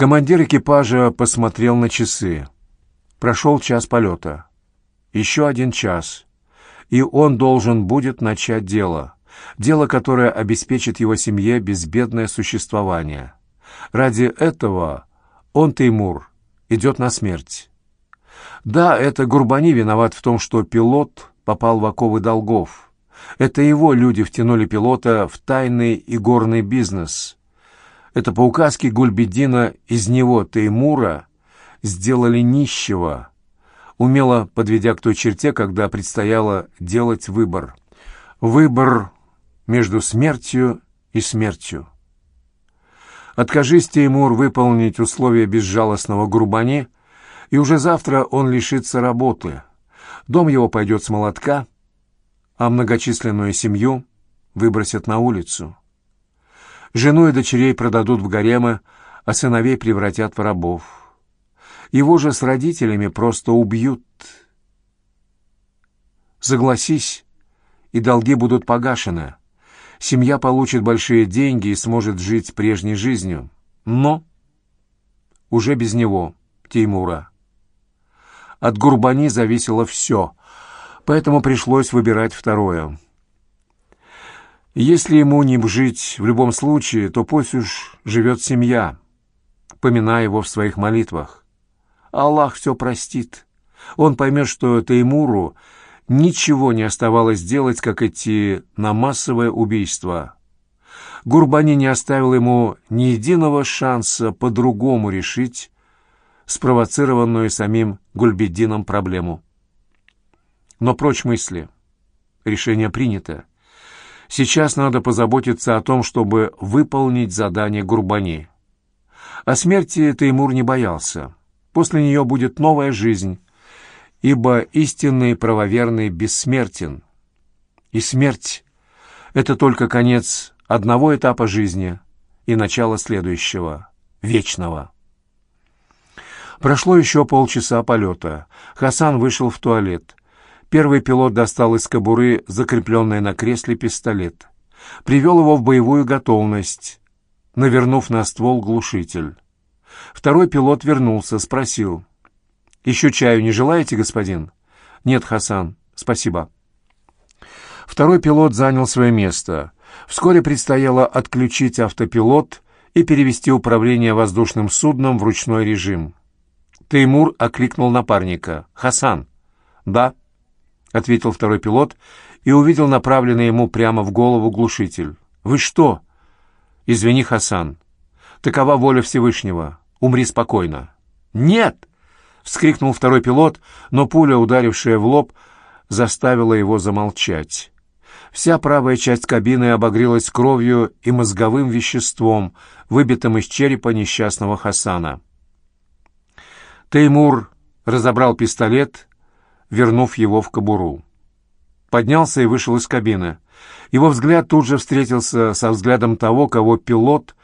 Командир экипажа посмотрел на часы. Прошел час полета. Еще один час. И он должен будет начать дело. Дело, которое обеспечит его семье безбедное существование. Ради этого он, Теймур, идет на смерть. Да, это Гурбани виноват в том, что пилот попал в оковы долгов. Это его люди втянули пилота в тайный и горный бизнес. Это по указке Гульбедина из него, Теймура, сделали нищего, умело подведя к той черте, когда предстояло делать выбор. Выбор между смертью и смертью. Откажись, Теймур, выполнить условия безжалостного Грубани, и уже завтра он лишится работы. Дом его пойдет с молотка, а многочисленную семью выбросят на улицу. Жену и дочерей продадут в гаремы, а сыновей превратят в рабов. Его же с родителями просто убьют. Согласись, и долги будут погашены. Семья получит большие деньги и сможет жить прежней жизнью. Но уже без него, Теймура. От Гурбани зависело все, поэтому пришлось выбирать второе. Если ему не жить в любом случае, то пусть уж живет семья, поминая его в своих молитвах. Аллах все простит. Он поймет, что Теймуру ничего не оставалось делать, как идти на массовое убийство. Гурбани не оставил ему ни единого шанса по-другому решить спровоцированную самим Гульбеддином проблему. Но прочь мысли. Решение принято. Сейчас надо позаботиться о том, чтобы выполнить задание Гурбани. О смерти Теймур не боялся. После нее будет новая жизнь, ибо истинный правоверный бессмертен. И смерть — это только конец одного этапа жизни и начало следующего, вечного. Прошло еще полчаса полета. Хасан вышел в туалет. Первый пилот достал из кобуры закрепленный на кресле пистолет. Привел его в боевую готовность, навернув на ствол глушитель. Второй пилот вернулся, спросил. «Еще чаю не желаете, господин?» «Нет, Хасан, спасибо». Второй пилот занял свое место. Вскоре предстояло отключить автопилот и перевести управление воздушным судном в ручной режим. Теймур окликнул напарника. «Хасан!» «Да», — ответил второй пилот и увидел направленный ему прямо в голову глушитель. «Вы что?» «Извини, Хасан. Такова воля Всевышнего. Умри спокойно». «Нет!» — вскрикнул второй пилот, но пуля, ударившая в лоб, заставила его замолчать. Вся правая часть кабины обогрелась кровью и мозговым веществом, выбитым из черепа несчастного Хасана. Теймур разобрал пистолет, вернув его в кобуру. Поднялся и вышел из кабины. Его взгляд тут же встретился со взглядом того, кого пилот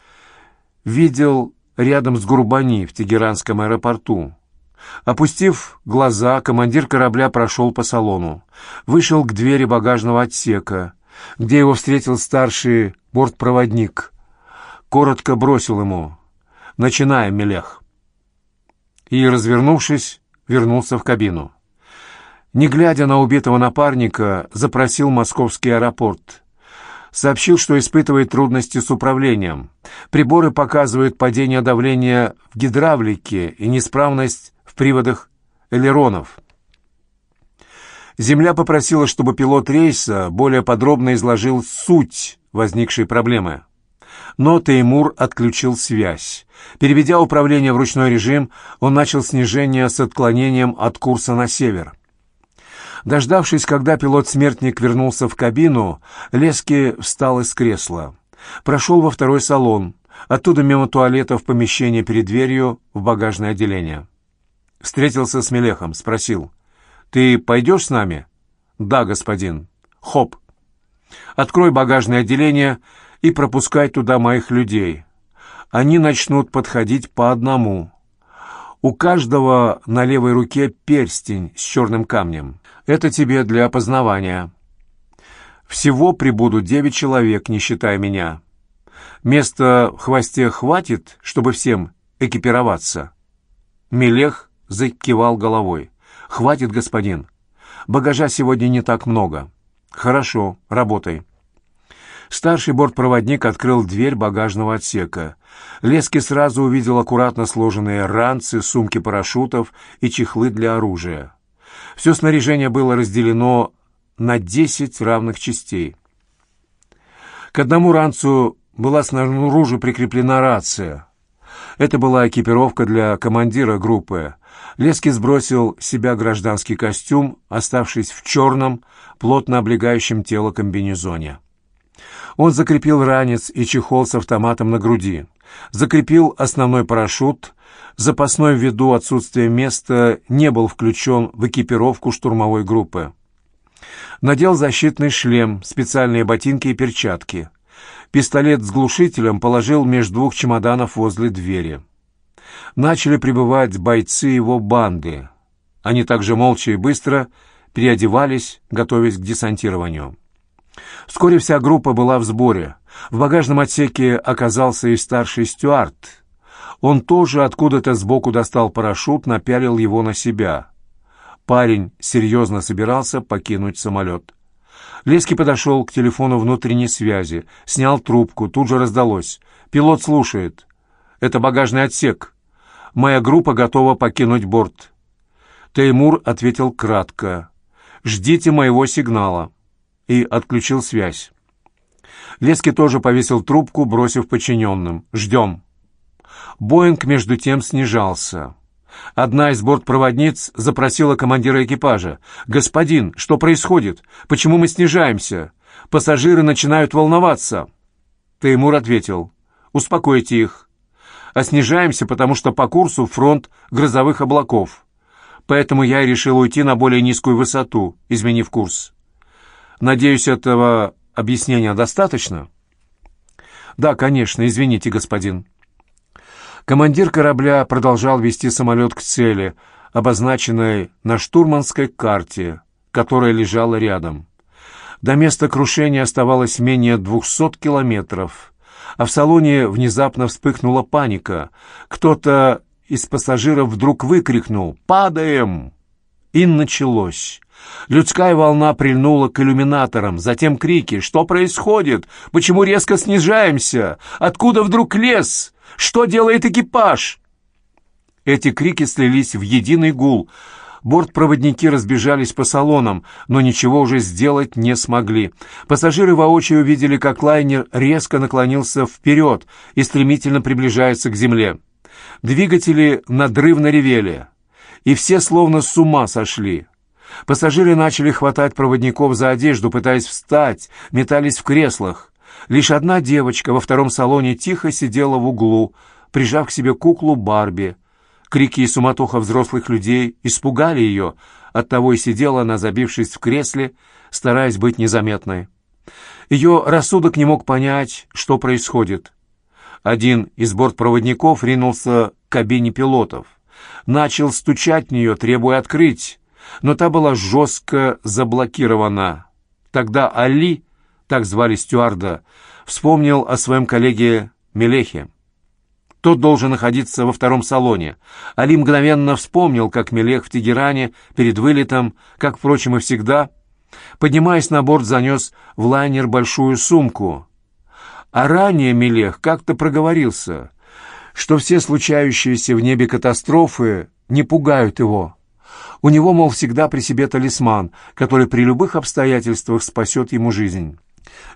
видел рядом с Гурбани в Тегеранском аэропорту. Опустив глаза, командир корабля прошел по салону. Вышел к двери багажного отсека, где его встретил старший бортпроводник. Коротко бросил ему «Начинаем, Мелех». И, развернувшись, вернулся в кабину. Не глядя на убитого напарника, запросил московский аэропорт. Сообщил, что испытывает трудности с управлением. Приборы показывают падение давления в гидравлике и неисправность в приводах элеронов. Земля попросила, чтобы пилот рейса более подробно изложил суть возникшей проблемы. Но Теймур отключил связь. Переведя управление в ручной режим, он начал снижение с отклонением от курса на север. Дождавшись, когда пилот-смертник вернулся в кабину, Лески встал из кресла. Прошел во второй салон, оттуда мимо туалета в помещение перед дверью в багажное отделение. Встретился с Мелехом, спросил. «Ты пойдешь с нами?» «Да, господин». «Хоп». «Открой багажное отделение и пропускай туда моих людей. Они начнут подходить по одному. У каждого на левой руке перстень с черным камнем. Это тебе для опознавания. Всего прибудут девять человек, не считая меня. Места в хвосте хватит, чтобы всем экипироваться. Мелех закивал головой. «Хватит, господин. Багажа сегодня не так много». «Хорошо, работай». Старший бортпроводник открыл дверь багажного отсека. Лески сразу увидел аккуратно сложенные ранцы, сумки парашютов и чехлы для оружия. Все снаряжение было разделено на десять равных частей. К одному ранцу была снаружи прикреплена рация. Это была экипировка для командира группы. Лески сбросил с себя гражданский костюм, оставшись в черном, плотно облегающем тело комбинезоне. Он закрепил ранец и чехол с автоматом на груди. Закрепил основной парашют. Запасной ввиду отсутствия места не был включен в экипировку штурмовой группы. Надел защитный шлем, специальные ботинки и перчатки. Пистолет с глушителем положил между двух чемоданов возле двери. Начали прибывать бойцы его банды. Они также молча и быстро переодевались, готовясь к десантированию. Вскоре вся группа была в сборе. В багажном отсеке оказался и старший стюард. Он тоже откуда-то сбоку достал парашют, напялил его на себя. Парень серьезно собирался покинуть самолет. Леский подошел к телефону внутренней связи, снял трубку, тут же раздалось. «Пилот слушает. Это багажный отсек. Моя группа готова покинуть борт». Теймур ответил кратко. «Ждите моего сигнала» и отключил связь. Лески тоже повесил трубку, бросив подчиненным. «Ждем». Боинг между тем снижался. Одна из бортпроводниц запросила командира экипажа. «Господин, что происходит? Почему мы снижаемся? Пассажиры начинают волноваться». Теймур ответил. «Успокойте их. А снижаемся, потому что по курсу фронт грозовых облаков. Поэтому я решил уйти на более низкую высоту, изменив курс. Надеюсь, этого объяснения достаточно?» «Да, конечно, извините, господин». Командир корабля продолжал вести самолет к цели, обозначенной на штурманской карте, которая лежала рядом. До места крушения оставалось менее двухсот километров, а в салоне внезапно вспыхнула паника. Кто-то из пассажиров вдруг выкрикнул «Падаем!» И началось. Людская волна прильнула к иллюминаторам, затем крики «Что происходит? Почему резко снижаемся? Откуда вдруг лес? Что делает экипаж?» Эти крики слились в единый гул. Бортпроводники разбежались по салонам, но ничего уже сделать не смогли. Пассажиры воочию увидели, как лайнер резко наклонился вперед и стремительно приближается к земле. Двигатели надрывно ревели, и все словно с ума сошли. Пассажиры начали хватать проводников за одежду, пытаясь встать, метались в креслах. Лишь одна девочка во втором салоне тихо сидела в углу, прижав к себе куклу Барби. Крики и суматоха взрослых людей испугали ее, оттого и сидела она, забившись в кресле, стараясь быть незаметной. Ее рассудок не мог понять, что происходит. Один из бортпроводников ринулся к кабине пилотов. Начал стучать в нее, требуя открыть, но та была жестко заблокирована. Тогда Али так звали стюарда, вспомнил о своем коллеге Мелехе. Тот должен находиться во втором салоне. Али мгновенно вспомнил, как Мелех в Тегеране перед вылетом, как, впрочем, и всегда, поднимаясь на борт, занес в лайнер большую сумку. А ранее Мелех как-то проговорился, что все случающиеся в небе катастрофы не пугают его. У него, мол, всегда при себе талисман, который при любых обстоятельствах спасет ему жизнь.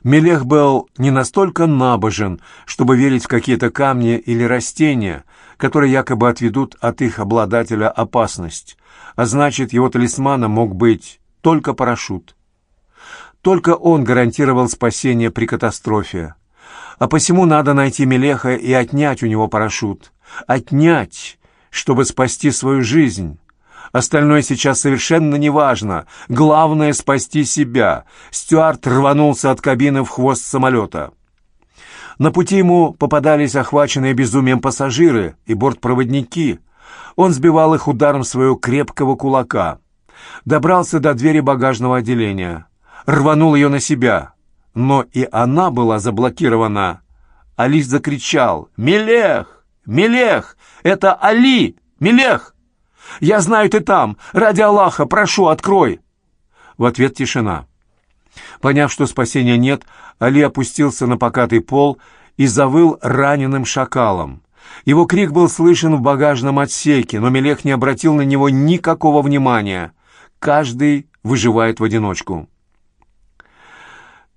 Мелех был не настолько набожен, чтобы верить в какие-то камни или растения, которые якобы отведут от их обладателя опасность, а значит, его талисманом мог быть только парашют. Только он гарантировал спасение при катастрофе. А посему надо найти Мелеха и отнять у него парашют. Отнять, чтобы спасти свою жизнь. Остальное сейчас совершенно неважно. Главное — спасти себя. Стюарт рванулся от кабины в хвост самолета. На пути ему попадались охваченные безумием пассажиры и бортпроводники. Он сбивал их ударом своего крепкого кулака. Добрался до двери багажного отделения. Рванул ее на себя. Но и она была заблокирована. Алис закричал «Мелех! Мелех! Это Али! Мелех! Я знаю, ты там! Ради Аллаха, прошу, открой!» В ответ тишина. Поняв, что спасения нет, Али опустился на покатый пол и завыл раненым шакалом. Его крик был слышен в багажном отсеке, но Мелех не обратил на него никакого внимания. Каждый выживает в одиночку.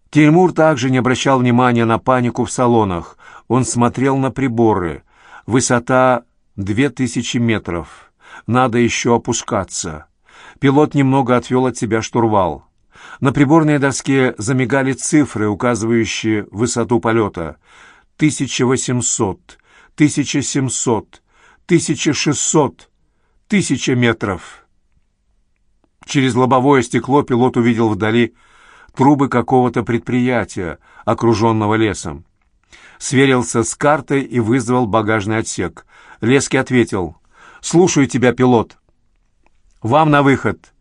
Теймур также не обращал внимания на панику в салонах. Он смотрел на приборы. Высота две тысячи метров. Надо еще опускаться. Пилот немного отвел от себя штурвал. На приборной доске замигали цифры, указывающие высоту полета. 1800, 1700, 1600, 1000 метров. Через лобовое стекло пилот увидел вдали трубы какого-то предприятия, окруженного лесом. Сверился с картой и вызвал багажный отсек. Лески ответил. «Слушаю тебя, пилот». «Вам на выход.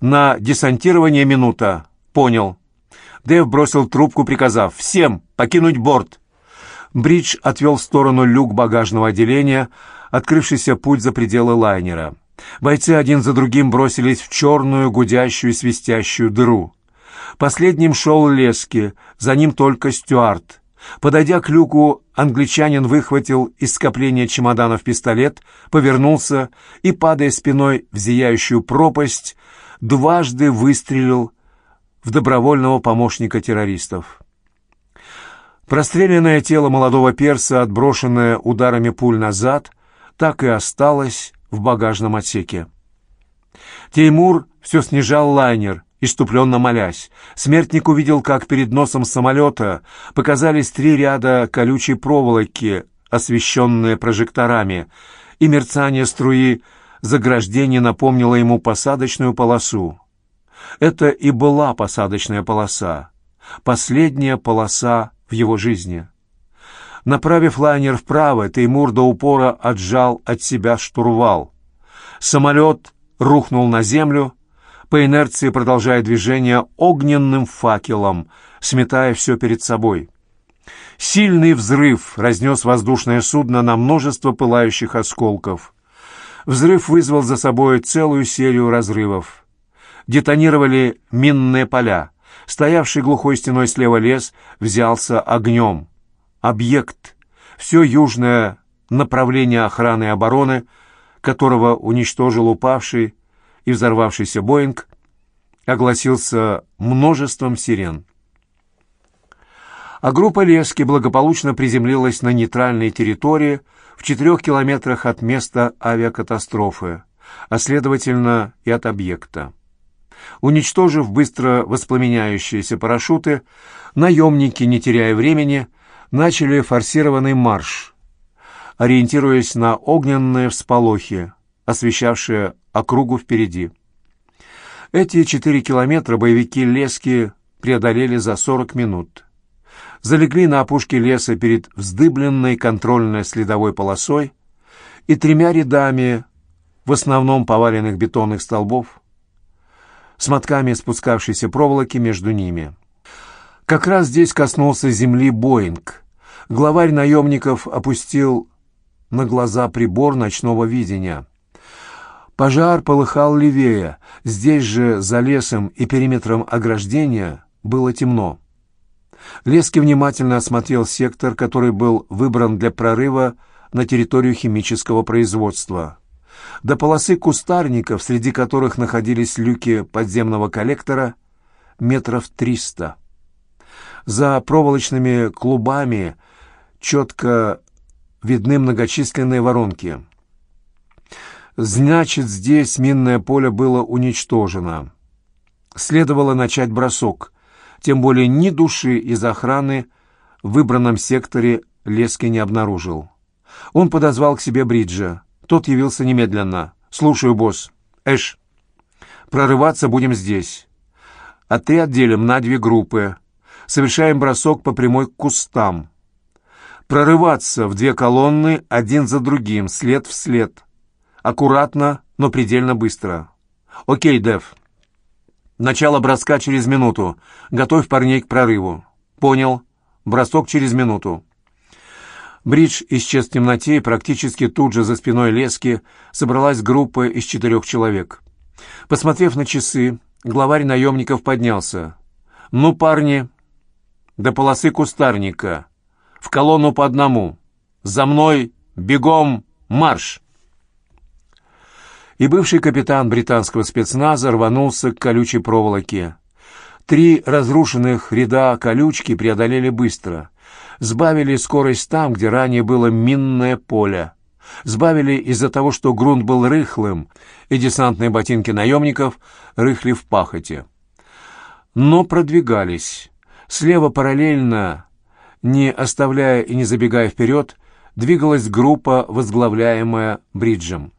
На десантирование минута». «Понял». Дэв бросил трубку, приказав «Всем покинуть борт». Бридж отвел в сторону люк багажного отделения, открывшийся путь за пределы лайнера. Бойцы один за другим бросились в черную, гудящую, свистящую дыру. Последним шел Лески, за ним только Стюарт. Подойдя к люку, англичанин выхватил из скопления чемоданов пистолет, повернулся и, падая спиной в зияющую пропасть, дважды выстрелил в добровольного помощника террористов. Простреленное тело молодого перса, отброшенное ударами пуль назад, так и осталось в багажном отсеке. Теймур все снижал лайнер, иступленно молясь. Смертник увидел, как перед носом самолета показались три ряда колючей проволоки, освещенные прожекторами, и мерцание струи заграждения напомнило ему посадочную полосу. Это и была посадочная полоса, последняя полоса в его жизни. Направив лайнер вправо, Теймур до упора отжал от себя штурвал. Самолет рухнул на землю, по инерции продолжая движение огненным факелом, сметая все перед собой. Сильный взрыв разнес воздушное судно на множество пылающих осколков. Взрыв вызвал за собой целую серию разрывов. Детонировали минные поля. Стоявший глухой стеной слева лес взялся огнем. Объект, все южное направление охраны и обороны, которого уничтожил упавший и взорвавшийся Боинг, огласился множеством сирен. А группа Лески благополучно приземлилась на нейтральной территории в четырех километрах от места авиакатастрофы, а следовательно и от объекта. Уничтожив быстро воспламеняющиеся парашюты, наемники, не теряя времени, начали форсированный марш, ориентируясь на огненные всполохи, освещавшие округу впереди. Эти четыре километра боевики Лески преодолели за сорок минут. Залегли на опушке леса перед вздыбленной контрольной следовой полосой и тремя рядами, в основном поваленных бетонных столбов, с мотками спускавшейся проволоки между ними. Как раз здесь коснулся земли Боинг. Главарь наемников опустил на глаза прибор ночного видения. Пожар полыхал левее. Здесь же, за лесом и периметром ограждения, было темно. Лески внимательно осмотрел сектор, который был выбран для прорыва на территорию химического производства. До полосы кустарников, среди которых находились люки подземного коллектора, метров триста. За проволочными клубами четко видны многочисленные воронки. Значит, здесь минное поле было уничтожено. Следовало начать бросок, тем более ни души из охраны в выбранном секторе Лески не обнаружил. Он подозвал к себе Бриджа. Тот явился немедленно. «Слушаю, босс. Эш, прорываться будем здесь. Отряд делим на две группы. Совершаем бросок по прямой к кустам. Прорываться в две колонны один за другим, след в след. Аккуратно, но предельно быстро. Окей, Дев. Начало броска через минуту. Готовь парней к прорыву. Понял. Бросок через минуту. Бридж исчез в темноте, и практически тут же за спиной лески собралась группа из четырех человек. Посмотрев на часы, главарь наемников поднялся. «Ну, парни, до полосы кустарника. В колонну по одному. За мной, бегом, марш!» И бывший капитан британского спецназа рванулся к колючей проволоке. Три разрушенных ряда колючки преодолели быстро. Сбавили скорость там, где ранее было минное поле. Сбавили из-за того, что грунт был рыхлым, и десантные ботинки наемников рыхли в пахоте. Но продвигались. Слева параллельно, не оставляя и не забегая вперед, двигалась группа, возглавляемая Бриджем.